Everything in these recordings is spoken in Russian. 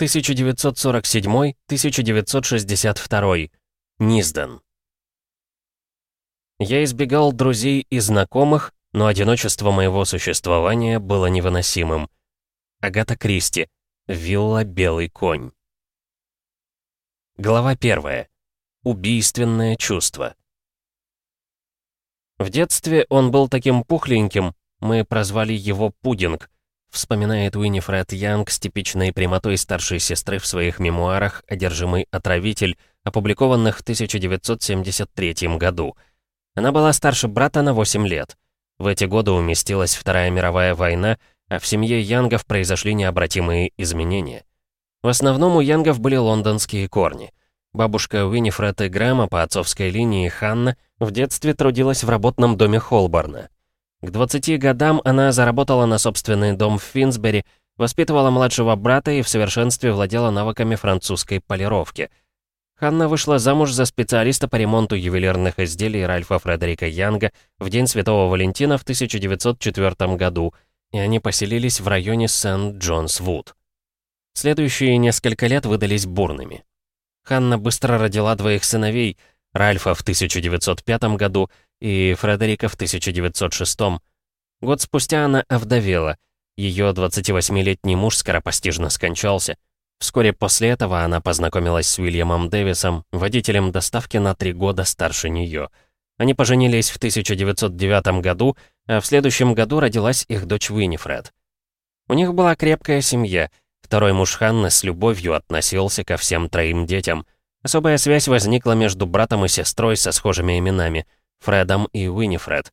1947-1962. Низден. Я избегал друзей и знакомых, но одиночество моего существования было невыносимым. Агата Кристи. Вилла «Белый конь». Глава первая. Убийственное чувство. В детстве он был таким пухленьким, мы прозвали его «Пудинг», вспоминает Уинифред Янг с типичной прямотой старшей сестры в своих мемуарах «Одержимый отравитель», опубликованных в 1973 году. Она была старше брата на 8 лет. В эти годы уместилась Вторая мировая война, а в семье Янгов произошли необратимые изменения. В основном у Янгов были лондонские корни. Бабушка Уинифред и Грэма по отцовской линии Ханна в детстве трудилась в работном доме Холборна. К 20 годам она заработала на собственный дом в Финсбери, воспитывала младшего брата и в совершенстве владела навыками французской полировки. Ханна вышла замуж за специалиста по ремонту ювелирных изделий Ральфа Фредерика Янга в День Святого Валентина в 1904 году, и они поселились в районе Сент-Джонс-Вуд. Следующие несколько лет выдались бурными. Ханна быстро родила двоих сыновей, Ральфа в 1905 году и Фредерика в 1906. Год спустя она овдовела. Ее 28-летний муж скоропостижно скончался. Вскоре после этого она познакомилась с Уильямом Дэвисом, водителем доставки на три года старше нее. Они поженились в 1909 году, а в следующем году родилась их дочь Уинифред. У них была крепкая семья. Второй муж Ханны с любовью относился ко всем троим детям. Особая связь возникла между братом и сестрой со схожими именами — Фредом и Уинифред.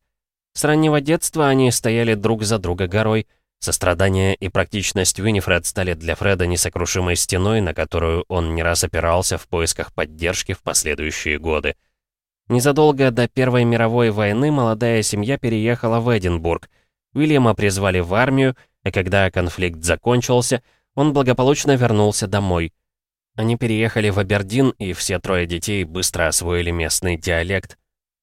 С раннего детства они стояли друг за друга горой. Сострадание и практичность Уинифред стали для Фреда несокрушимой стеной, на которую он не раз опирался в поисках поддержки в последующие годы. Незадолго до Первой мировой войны молодая семья переехала в Эдинбург. Уильяма призвали в армию, и когда конфликт закончился, он благополучно вернулся домой. Они переехали в Абердин, и все трое детей быстро освоили местный диалект.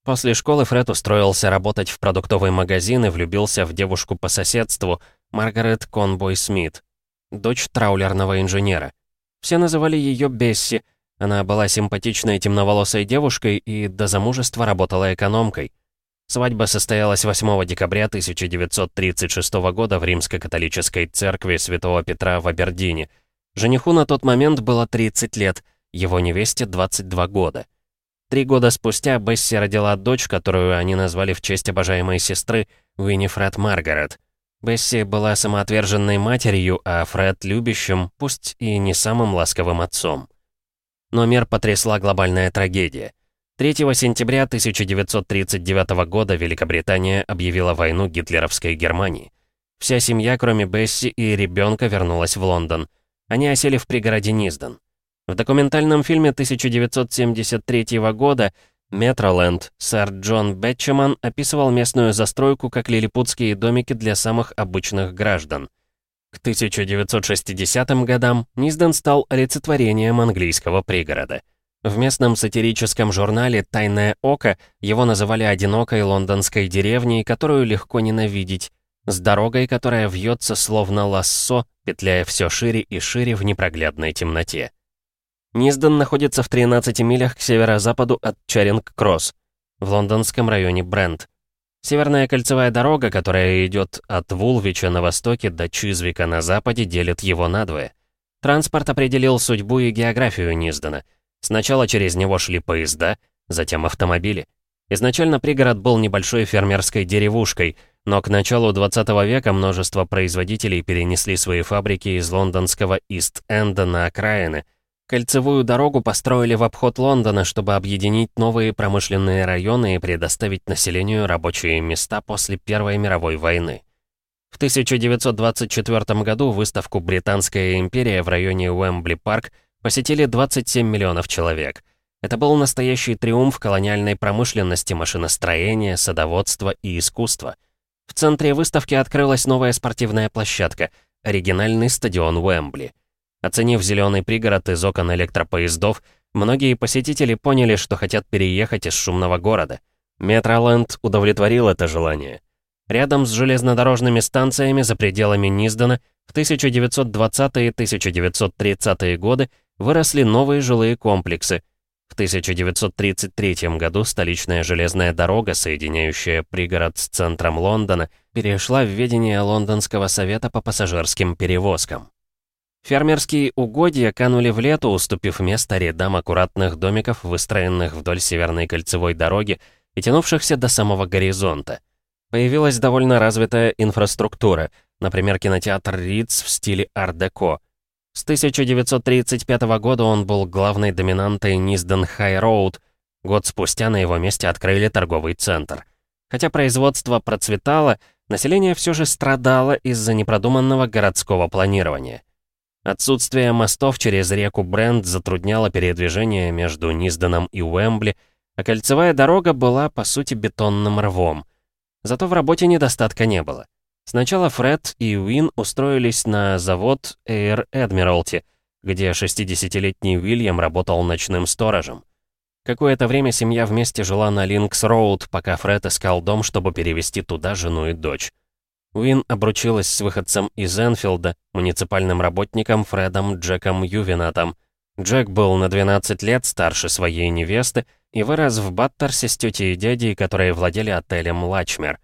После школы Фред устроился работать в продуктовый магазин и влюбился в девушку по соседству, Маргарет Конбой Смит, дочь траулерного инженера. Все называли ее Бесси, она была симпатичной темноволосой девушкой и до замужества работала экономкой. Свадьба состоялась 8 декабря 1936 года в римско-католической церкви Святого Петра в Абердине. Жениху на тот момент было 30 лет, его невесте 22 года. Три года спустя Бесси родила дочь, которую они назвали в честь обожаемой сестры Уинифред Маргарет. Бесси была самоотверженной матерью, а Фред — любящим, пусть и не самым ласковым отцом. Но мир потрясла глобальная трагедия. 3 сентября 1939 года Великобритания объявила войну гитлеровской Германии. Вся семья, кроме Бесси и ребенка, вернулась в Лондон. Они осели в пригороде Низден. В документальном фильме 1973 года «Метроленд» сэр Джон Бетчеман описывал местную застройку как лилипутские домики для самых обычных граждан. К 1960 годам Низден стал олицетворением английского пригорода. В местном сатирическом журнале «Тайное око» его называли одинокой лондонской деревней, которую легко ненавидеть, с дорогой, которая вьется словно лассо, петляя все шире и шире в непроглядной темноте. Низден находится в 13 милях к северо-западу от Чаринг-Кросс, в лондонском районе Брент. Северная кольцевая дорога, которая идет от Вулвича на востоке до Чизвика на западе, делит его надвое. Транспорт определил судьбу и географию Низдена. Сначала через него шли поезда, затем автомобили. Изначально пригород был небольшой фермерской деревушкой, но к началу 20 века множество производителей перенесли свои фабрики из лондонского Ист-Энда на окраины – Кольцевую дорогу построили в обход Лондона, чтобы объединить новые промышленные районы и предоставить населению рабочие места после Первой мировой войны. В 1924 году выставку «Британская империя» в районе Уэмбли-парк посетили 27 миллионов человек. Это был настоящий триумф колониальной промышленности, машиностроения, садоводства и искусства. В центре выставки открылась новая спортивная площадка — оригинальный стадион Уэмбли. Оценив зеленый пригород из окон электропоездов, многие посетители поняли, что хотят переехать из шумного города. Метроленд удовлетворил это желание. Рядом с железнодорожными станциями за пределами Низдена В 1920-1930-е годы выросли новые жилые комплексы. В 1933 году столичная железная дорога, соединяющая пригород с центром Лондона, перешла в ведение Лондонского совета по пассажирским перевозкам. Фермерские угодья канули в лету, уступив место рядам аккуратных домиков, выстроенных вдоль Северной кольцевой дороги и тянувшихся до самого горизонта. Появилась довольно развитая инфраструктура, например, кинотеатр Ридс в стиле ар-деко. С 1935 года он был главной доминантой Низден Хай Роуд. Год спустя на его месте открыли торговый центр. Хотя производство процветало, население все же страдало из-за непродуманного городского планирования. Отсутствие мостов через реку Брент затрудняло передвижение между Низденом и Уэмбли, а кольцевая дорога была, по сути, бетонным рвом. Зато в работе недостатка не было. Сначала Фред и Уин устроились на завод Air Admiralty, где 60-летний Уильям работал ночным сторожем. Какое-то время семья вместе жила на Линкс-Роуд, пока Фред искал дом, чтобы перевести туда жену и дочь. Уин обручилась с выходцем из Энфилда, муниципальным работником Фредом Джеком Ювенатом. Джек был на 12 лет старше своей невесты и вырос в Баттерсе с тетей и дядей, которые владели отелем «Лачмер».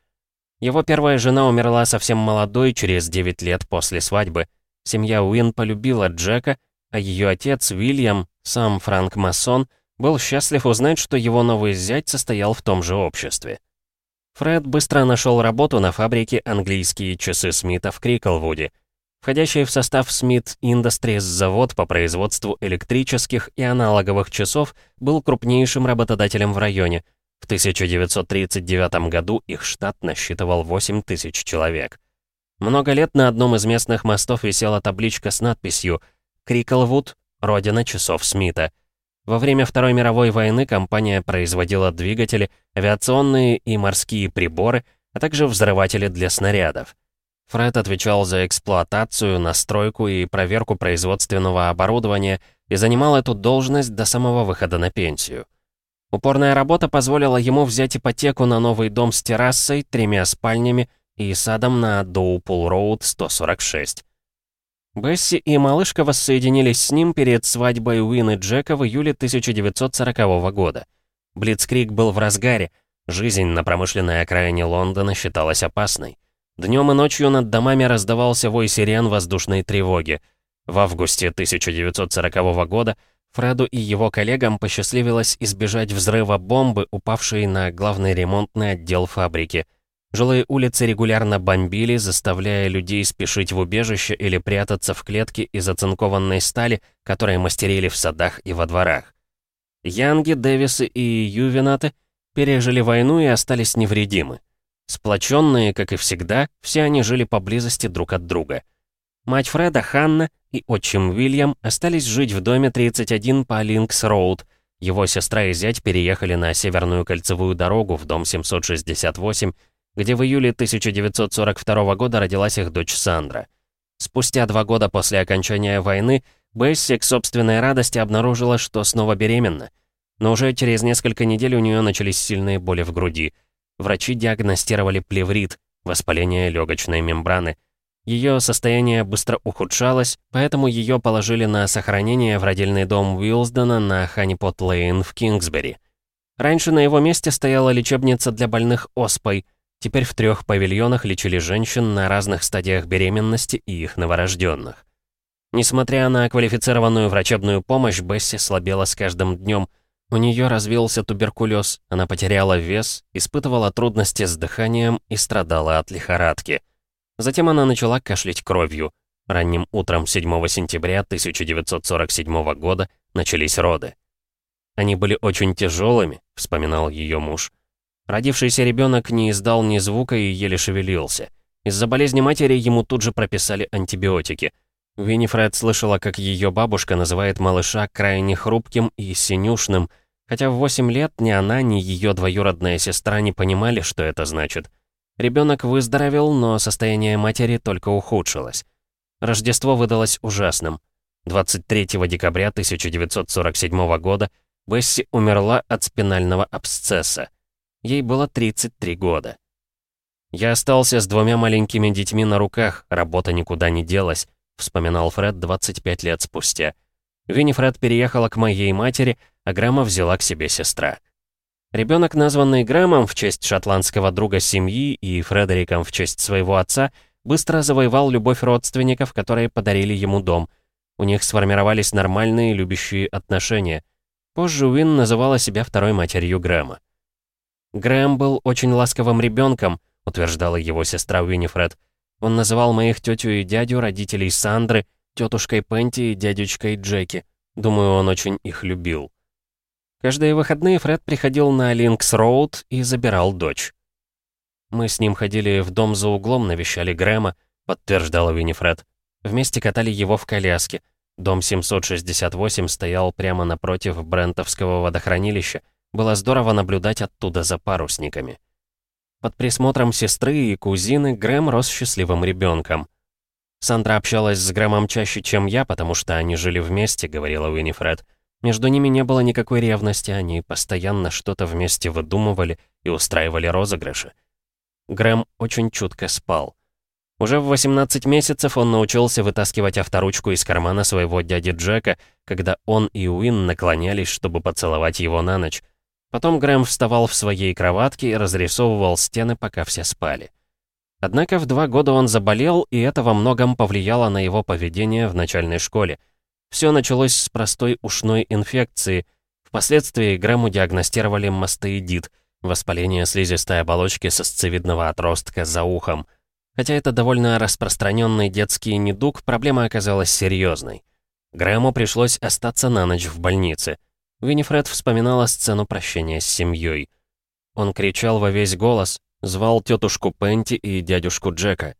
Его первая жена умерла совсем молодой, через 9 лет после свадьбы. Семья Уин полюбила Джека, а ее отец, Уильям, сам Франк Массон, был счастлив узнать, что его новый зять состоял в том же обществе. Фред быстро нашел работу на фабрике «Английские часы Смита» в Криклвуде. Входящий в состав Смит Industries завод по производству электрических и аналоговых часов был крупнейшим работодателем в районе. В 1939 году их штат насчитывал 8 тысяч человек. Много лет на одном из местных мостов висела табличка с надписью «Криклвуд. Родина часов Смита». Во время Второй мировой войны компания производила двигатели, авиационные и морские приборы, а также взрыватели для снарядов. Фред отвечал за эксплуатацию, настройку и проверку производственного оборудования и занимал эту должность до самого выхода на пенсию. Упорная работа позволила ему взять ипотеку на новый дом с террасой, тремя спальнями и садом на Доупул-Роуд 146. Бесси и малышка воссоединились с ним перед свадьбой Уин и Джека в июле 1940 года. Блицкриг был в разгаре. Жизнь на промышленной окраине Лондона считалась опасной. Днем и ночью над домами раздавался вой сирен воздушной тревоги. В августе 1940 года Фреду и его коллегам посчастливилось избежать взрыва бомбы, упавшей на главный ремонтный отдел фабрики — Жилые улицы регулярно бомбили, заставляя людей спешить в убежище или прятаться в клетки из оцинкованной стали, которые мастерили в садах и во дворах. Янги, Дэвисы и Ювенаты пережили войну и остались невредимы. Сплоченные, как и всегда, все они жили поблизости друг от друга. Мать Фреда, Ханна и отчим Уильям остались жить в доме 31 по Линкс-Роуд. Его сестра и зять переехали на Северную кольцевую дорогу в дом 768, где в июле 1942 года родилась их дочь Сандра. Спустя два года после окончания войны Бесси к собственной радости обнаружила, что снова беременна. Но уже через несколько недель у нее начались сильные боли в груди. Врачи диагностировали плеврит, воспаление легочной мембраны. Ее состояние быстро ухудшалось, поэтому ее положили на сохранение в родильный дом Уилсдена на Ханипот-Лейн в Кингсбери. Раньше на его месте стояла лечебница для больных оспой, Теперь в трех павильонах лечили женщин на разных стадиях беременности и их новорожденных. Несмотря на квалифицированную врачебную помощь, Бесси слабела с каждым днем. У нее развился туберкулез, она потеряла вес, испытывала трудности с дыханием и страдала от лихорадки. Затем она начала кашлять кровью. Ранним утром 7 сентября 1947 года начались роды. «Они были очень тяжелыми», — вспоминал ее муж. Родившийся ребенок не издал ни звука и еле шевелился. Из-за болезни матери ему тут же прописали антибиотики. Винифред слышала, как ее бабушка называет малыша крайне хрупким и синюшным, хотя в 8 лет ни она, ни ее двоюродная сестра не понимали, что это значит. Ребенок выздоровел, но состояние матери только ухудшилось. Рождество выдалось ужасным. 23 декабря 1947 года Бесси умерла от спинального абсцесса. Ей было 33 года. «Я остался с двумя маленькими детьми на руках, работа никуда не делась», — вспоминал Фред 25 лет спустя. Виннифред переехала к моей матери, а Грэма взяла к себе сестра. Ребенок, названный Грэмом в честь шотландского друга семьи и Фредериком в честь своего отца, быстро завоевал любовь родственников, которые подарили ему дом. У них сформировались нормальные любящие отношения. Позже Уин называла себя второй матерью Грэма. Грэм был очень ласковым ребенком, — утверждала его сестра Уинифред. «Он называл моих тетю и дядю, родителей Сандры, тетушкой Пенти и дядючкой Джеки. Думаю, он очень их любил». Каждые выходные Фред приходил на Линкс-Роуд и забирал дочь. «Мы с ним ходили в дом за углом, навещали Грэма», — подтверждала Виннифред. «Вместе катали его в коляске. Дом 768 стоял прямо напротив Брентовского водохранилища. Было здорово наблюдать оттуда за парусниками». Под присмотром сестры и кузины Грэм рос счастливым ребенком. Сандра общалась с Грэмом чаще, чем я, потому что они жили вместе, говорила Уинифред. Между ними не было никакой ревности, они постоянно что-то вместе выдумывали и устраивали розыгрыши. Грэм очень чутко спал. Уже в 18 месяцев он научился вытаскивать авторучку из кармана своего дяди Джека, когда он и Уин наклонялись, чтобы поцеловать его на ночь. Потом Грэм вставал в своей кроватке и разрисовывал стены, пока все спали. Однако в два года он заболел, и это во многом повлияло на его поведение в начальной школе. Все началось с простой ушной инфекции. Впоследствии Грэму диагностировали мастоидит, воспаление слизистой оболочки сосцевидного отростка за ухом. Хотя это довольно распространенный детский недуг, проблема оказалась серьезной. Грэму пришлось остаться на ночь в больнице — Виннифред вспоминала сцену прощения с семьей. Он кричал во весь голос, звал тетушку Пенти и дядюшку Джека.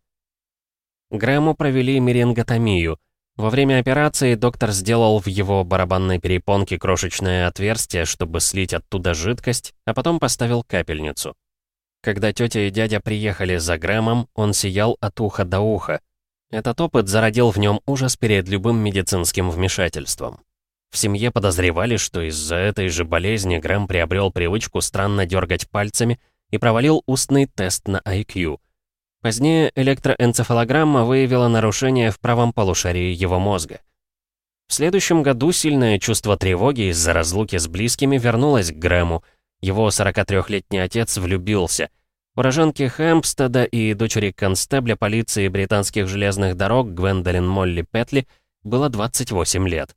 Грэму провели меринготомию. Во время операции доктор сделал в его барабанной перепонке крошечное отверстие, чтобы слить оттуда жидкость, а потом поставил капельницу. Когда тетя и дядя приехали за Грэмом, он сиял от уха до уха. Этот опыт зародил в нем ужас перед любым медицинским вмешательством. В семье подозревали, что из-за этой же болезни Грэм приобрел привычку странно дергать пальцами и провалил устный тест на IQ. Позднее электроэнцефалограмма выявила нарушение в правом полушарии его мозга. В следующем году сильное чувство тревоги из-за разлуки с близкими вернулось к Грэму. Его 43-летний отец влюбился. Уроженке Хэмпстеда и дочери констебля полиции британских железных дорог Гвендолин Молли Петли было 28 лет.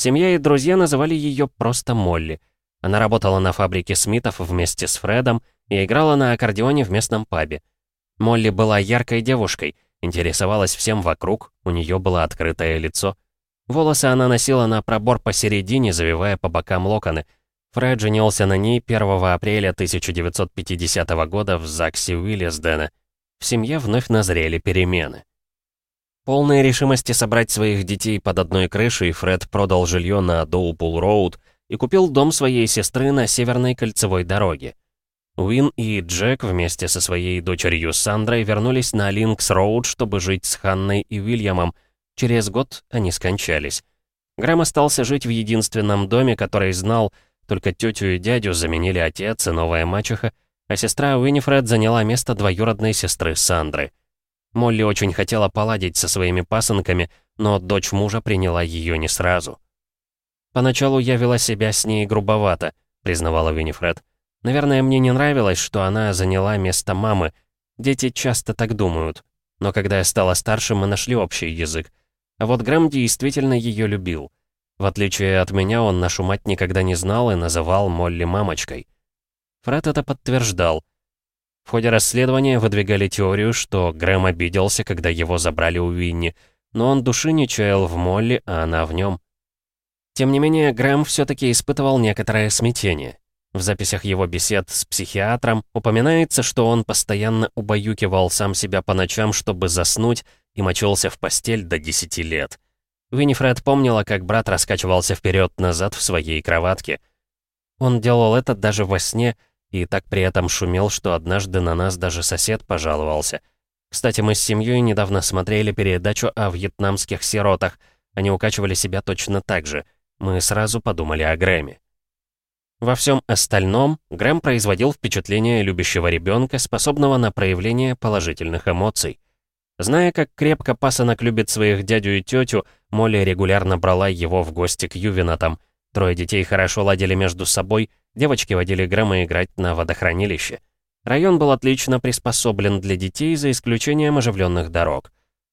Семья и друзья называли ее просто Молли. Она работала на фабрике Смитов вместе с Фредом и играла на аккордеоне в местном пабе. Молли была яркой девушкой, интересовалась всем вокруг, у нее было открытое лицо. Волосы она носила на пробор посередине, завивая по бокам локоны. Фред женился на ней 1 апреля 1950 года в ЗАГСе Уиллисдена. В семье вновь назрели перемены. Полной решимости собрать своих детей под одной крышей, Фред продал жилье на Доупул-Роуд и купил дом своей сестры на Северной кольцевой дороге. Уин и Джек вместе со своей дочерью Сандрой вернулись на Линкс-Роуд, чтобы жить с Ханной и Уильямом. Через год они скончались. Грэм остался жить в единственном доме, который знал, только тетю и дядю заменили отец и новая мачеха, а сестра Уинифред заняла место двоюродной сестры Сандры. Молли очень хотела поладить со своими пасынками, но дочь мужа приняла ее не сразу. «Поначалу я вела себя с ней грубовато», — признавала Винифред. «Наверное, мне не нравилось, что она заняла место мамы. Дети часто так думают. Но когда я стала старше, мы нашли общий язык. А вот Грэм действительно ее любил. В отличие от меня, он нашу мать никогда не знал и называл Молли мамочкой». Фред это подтверждал — в ходе расследования выдвигали теорию, что Грэм обиделся, когда его забрали у Винни, но он души не чаял в Молли, а она в нем. Тем не менее, Грэм все-таки испытывал некоторое смятение. В записях его бесед с психиатром упоминается, что он постоянно убаюкивал сам себя по ночам, чтобы заснуть, и мочился в постель до 10 лет. Виннифред помнила, как брат раскачивался вперед-назад в своей кроватке. Он делал это даже во сне, и так при этом шумел, что однажды на нас даже сосед пожаловался. Кстати, мы с семьей недавно смотрели передачу о вьетнамских сиротах. Они укачивали себя точно так же. Мы сразу подумали о Грэме. Во всем остальном Грэм производил впечатление любящего ребенка, способного на проявление положительных эмоций. Зная, как крепко пасынок любит своих дядю и тетю, Молли регулярно брала его в гости к Ювенатам. Трое детей хорошо ладили между собой, девочки водили Грэма играть на водохранилище. Район был отлично приспособлен для детей, за исключением оживленных дорог.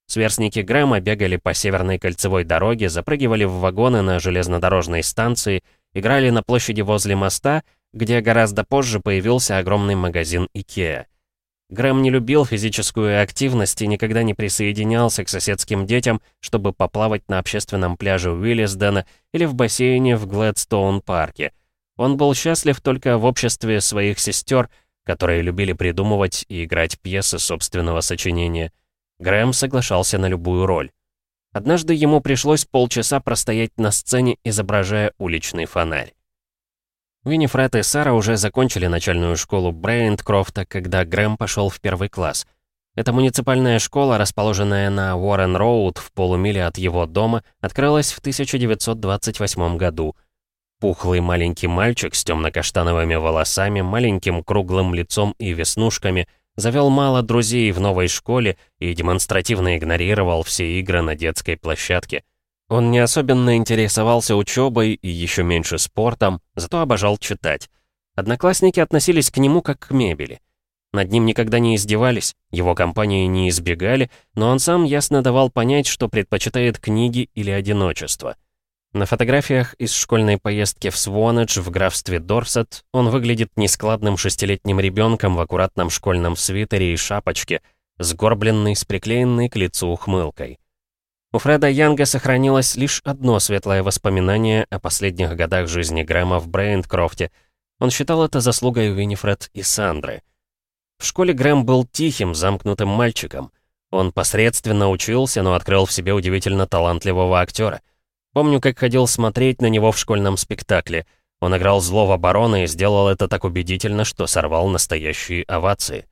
Сверстники Грэма бегали по северной кольцевой дороге, запрыгивали в вагоны на железнодорожной станции играли на площади возле моста, где гораздо позже появился огромный магазин Икеа. Грэм не любил физическую активность и никогда не присоединялся к соседским детям, чтобы поплавать на общественном пляже Уиллисдена или в бассейне в Глэдстоун-парке. Он был счастлив только в обществе своих сестер, которые любили придумывать и играть пьесы собственного сочинения. Грэм соглашался на любую роль. Однажды ему пришлось полчаса простоять на сцене, изображая уличный фонарь. Виннифред и Сара уже закончили начальную школу Брейнткрофта, когда Грэм пошел в первый класс. Эта муниципальная школа, расположенная на Уоррен-Роуд в полумиле от его дома, открылась в 1928 году. Пухлый маленький мальчик с темно-каштановыми волосами, маленьким круглым лицом и веснушками – завел мало друзей в новой школе и демонстративно игнорировал все игры на детской площадке. Он не особенно интересовался учебой и еще меньше спортом, зато обожал читать. Одноклассники относились к нему как к мебели. Над ним никогда не издевались, его компании не избегали, но он сам ясно давал понять, что предпочитает книги или одиночество. На фотографиях из школьной поездки в Свонедж в графстве Дорсет он выглядит нескладным шестилетним ребенком в аккуратном школьном свитере и шапочке, сгорбленный, с приклеенной к лицу ухмылкой. У Фреда Янга сохранилось лишь одно светлое воспоминание о последних годах жизни Грэма в Брейнкрофте. Он считал это заслугой Виннифред и Сандры. В школе Грэм был тихим, замкнутым мальчиком. Он посредственно учился, но открыл в себе удивительно талантливого актера — Помню, как ходил смотреть на него в школьном спектакле. Он играл злого барона и сделал это так убедительно, что сорвал настоящие овации.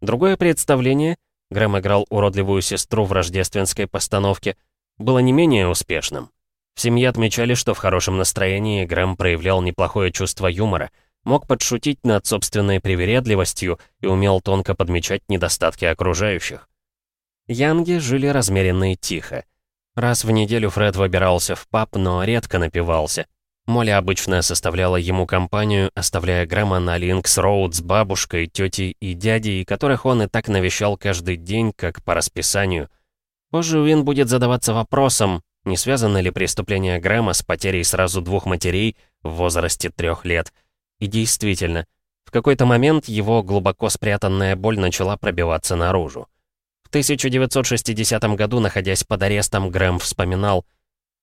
Другое представление, Грэм играл уродливую сестру в рождественской постановке, было не менее успешным. В семье отмечали, что в хорошем настроении Грэм проявлял неплохое чувство юмора, мог подшутить над собственной привередливостью и умел тонко подмечать недостатки окружающих. Янги жили размеренно и тихо. Раз в неделю Фред выбирался в паб, но редко напивался. Молли обычно составляла ему компанию, оставляя Грэма на Линкс-Роуд с бабушкой, тетей и дядей, которых он и так навещал каждый день, как по расписанию. Позже Уин будет задаваться вопросом, не связано ли преступление Грэма с потерей сразу двух матерей в возрасте трех лет. И действительно, в какой-то момент его глубоко спрятанная боль начала пробиваться наружу. 1960 году, находясь под арестом, Грэм вспоминал.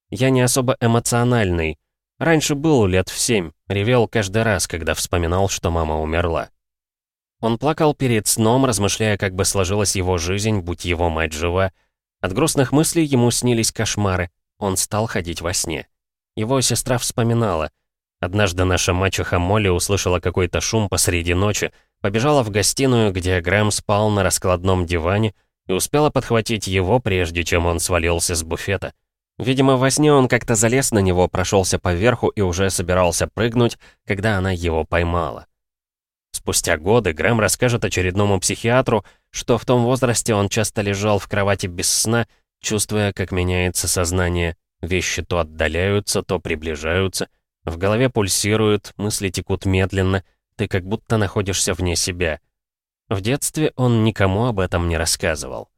«Я не особо эмоциональный. Раньше был лет в семь, ревел каждый раз, когда вспоминал, что мама умерла». Он плакал перед сном, размышляя, как бы сложилась его жизнь, будь его мать жива. От грустных мыслей ему снились кошмары. Он стал ходить во сне. Его сестра вспоминала. Однажды наша мачеха Молли услышала какой-то шум посреди ночи, побежала в гостиную, где Грэм спал на раскладном диване, и успела подхватить его, прежде чем он свалился с буфета. Видимо, во сне он как-то залез на него, прошелся по верху и уже собирался прыгнуть, когда она его поймала. Спустя годы Грэм расскажет очередному психиатру, что в том возрасте он часто лежал в кровати без сна, чувствуя, как меняется сознание. Вещи то отдаляются, то приближаются. В голове пульсируют, мысли текут медленно, ты как будто находишься вне себя. В детстве он никому об этом не рассказывал.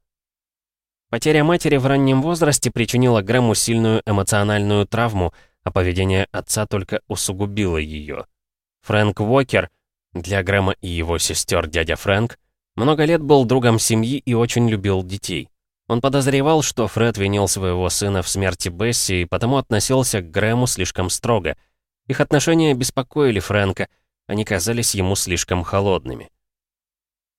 Потеря матери в раннем возрасте причинила Грэму сильную эмоциональную травму, а поведение отца только усугубило ее. Фрэнк Уокер, для Грэма и его сестер дядя Фрэнк, много лет был другом семьи и очень любил детей. Он подозревал, что Фред винил своего сына в смерти Бесси и потому относился к Грэму слишком строго. Их отношения беспокоили Фрэнка, они казались ему слишком холодными.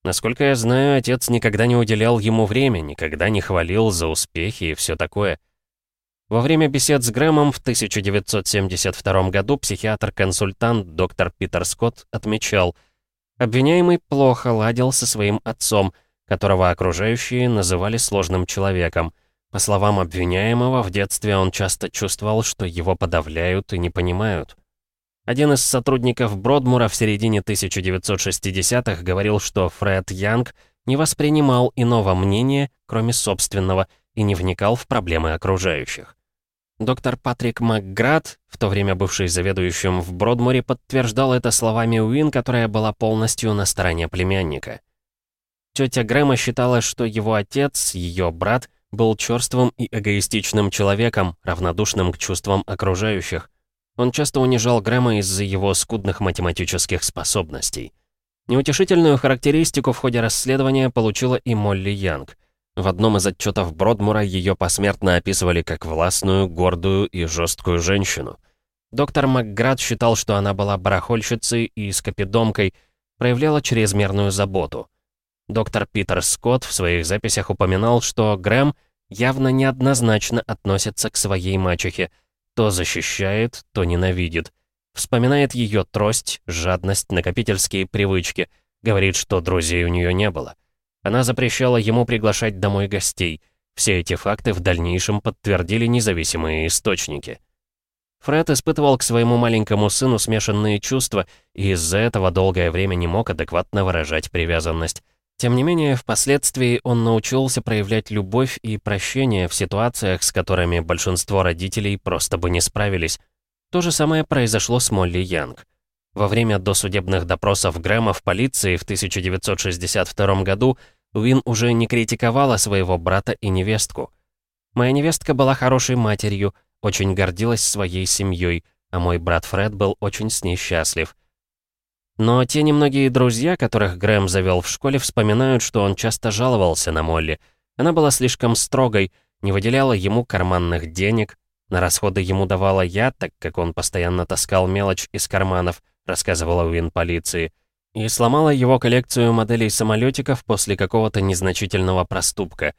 Насколько я знаю, отец никогда не уделял ему время, никогда не хвалил за успехи и все такое. Во время бесед с Грэмом в 1972 году психиатр-консультант доктор Питер Скотт отмечал, обвиняемый плохо ладил со своим отцом, которого окружающие называли сложным человеком. По словам обвиняемого, в детстве он часто чувствовал, что его подавляют и не понимают. Один из сотрудников Бродмура в середине 1960-х говорил, что Фред Янг не воспринимал иного мнения, кроме собственного, и не вникал в проблемы окружающих. Доктор Патрик Макград, в то время бывший заведующим в Бродмуре, подтверждал это словами Уин, которая была полностью на стороне племянника. Тетя Грэма считала, что его отец, ее брат, был черствым и эгоистичным человеком, равнодушным к чувствам окружающих. Он часто унижал Грэма из-за его скудных математических способностей. Неутешительную характеристику в ходе расследования получила и Молли Янг. В одном из отчетов Бродмура ее посмертно описывали как властную, гордую и жесткую женщину. Доктор Макград считал, что она была барахольщицей и скопидомкой, проявляла чрезмерную заботу. Доктор Питер Скотт в своих записях упоминал, что Грэм явно неоднозначно относится к своей мачехе, то защищает, то ненавидит. Вспоминает ее трость, жадность, накопительские привычки, говорит, что друзей у нее не было. Она запрещала ему приглашать домой гостей. Все эти факты в дальнейшем подтвердили независимые источники. Фред испытывал к своему маленькому сыну смешанные чувства и из-за этого долгое время не мог адекватно выражать привязанность. Тем не менее, впоследствии он научился проявлять любовь и прощение в ситуациях, с которыми большинство родителей просто бы не справились. То же самое произошло с Молли Янг. Во время досудебных допросов Грэма в полиции в 1962 году Уин уже не критиковала своего брата и невестку. «Моя невестка была хорошей матерью, очень гордилась своей семьей, а мой брат Фред был очень с ней счастлив. Но те немногие друзья, которых Грэм завел в школе, вспоминают, что он часто жаловался на Молли. Она была слишком строгой, не выделяла ему карманных денег, на расходы ему давала я, так как он постоянно таскал мелочь из карманов, рассказывала Уин полиции, и сломала его коллекцию моделей самолетиков после какого-то незначительного проступка.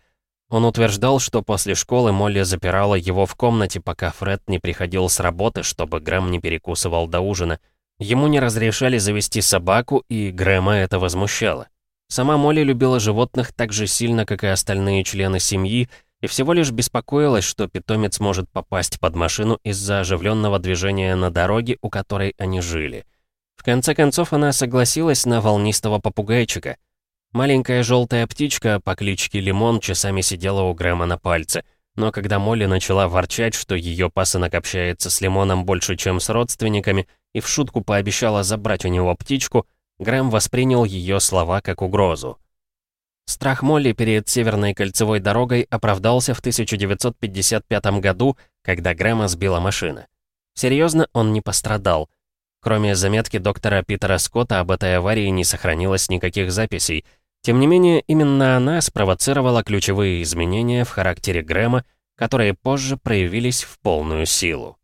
Он утверждал, что после школы Молли запирала его в комнате, пока Фред не приходил с работы, чтобы Грэм не перекусывал до ужина. Ему не разрешали завести собаку, и Грэма это возмущало. Сама Молли любила животных так же сильно, как и остальные члены семьи, и всего лишь беспокоилась, что питомец может попасть под машину из-за оживленного движения на дороге, у которой они жили. В конце концов, она согласилась на волнистого попугайчика. Маленькая желтая птичка по кличке Лимон часами сидела у Грэма на пальце. Но когда Молли начала ворчать, что ее пасынок общается с Лимоном больше, чем с родственниками, и в шутку пообещала забрать у него птичку, Грэм воспринял ее слова как угрозу. Страх Молли перед Северной кольцевой дорогой оправдался в 1955 году, когда Грэма сбила машина. Серьезно, он не пострадал — Кроме заметки доктора Питера Скотта об этой аварии не сохранилось никаких записей. Тем не менее, именно она спровоцировала ключевые изменения в характере Грэма, которые позже проявились в полную силу.